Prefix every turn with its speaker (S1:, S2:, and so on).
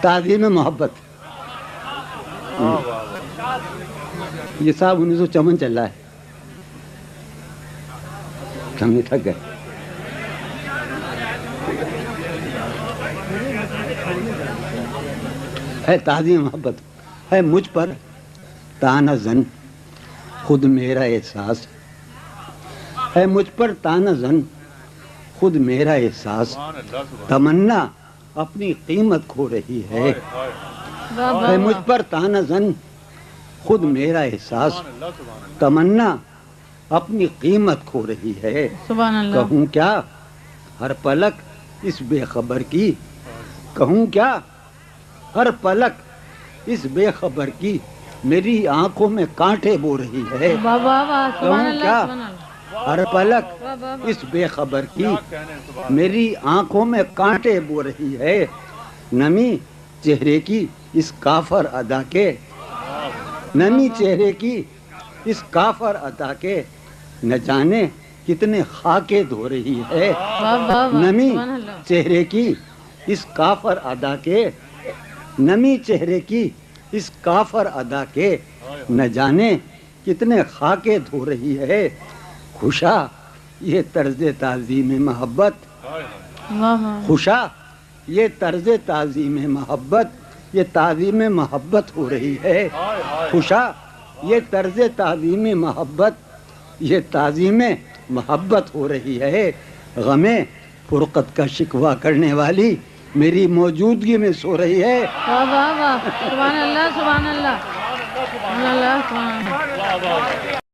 S1: تعظیم محبت۔ یہ صاحب انیس سو چون چل رہا ہے۔ ہم یہ تھک گئے۔ ہے تعظیم محبت۔ ہے مجھ پر تانا زن۔ خود میرا احساس۔ ہے مجھ پر تانا زن۔ خود میرا احساس۔ تمنا اپنی قیمت کھو رہی ہے۔ ہے مجھ پر تانا زن۔ خود میرا احساس تمنا اپنی قیمت کھو رہی ہے۔
S2: سبحان اللہ۔
S1: کہوں کیا ہر پلک اس بے خبر کی؟ کہوں کیا ہر پلک اس بے خبر کی؟ میری آنکھوں میں کانٹے بو رہی ہے۔
S2: واہ واہ واہ سبحان
S1: کہوں
S2: اللہ
S1: کیا
S2: سبحان
S1: ہر پلک اس بے خبر کی میری آنکھوں میں کانٹے بو رہی ہے۔ نمی چہرے کی اس کافر ادا کے۔ نمی چہرے کی اس کافر ادا کے۔ نہ جانے کتنے خاکے دھو رہی ہے۔ نمی چہرے کی اس کافر ادا کے۔ نمی چہرے کی اس کافر ادا کے۔ نہ جانے کتنے خاکے دھو رہی ہے۔ خوشا یہ طرز تعظیم محبت۔
S2: واہ واہ۔
S1: خوشا یہ طرز تعظیم محبت یہ تعظیم محبت ہو رہی ہے۔ خوشا یہ طرز تعظیم محبت یہ تعظیم محبت ہو رہی ہے۔ غم فرقت کا شکوہ کرنے والی میری موجودگی میں سو رہی ہے۔
S2: واہ واہ واہ۔ سبحان اللہ سبحان اللہ۔ سبحان اللہ سبحان اللہ۔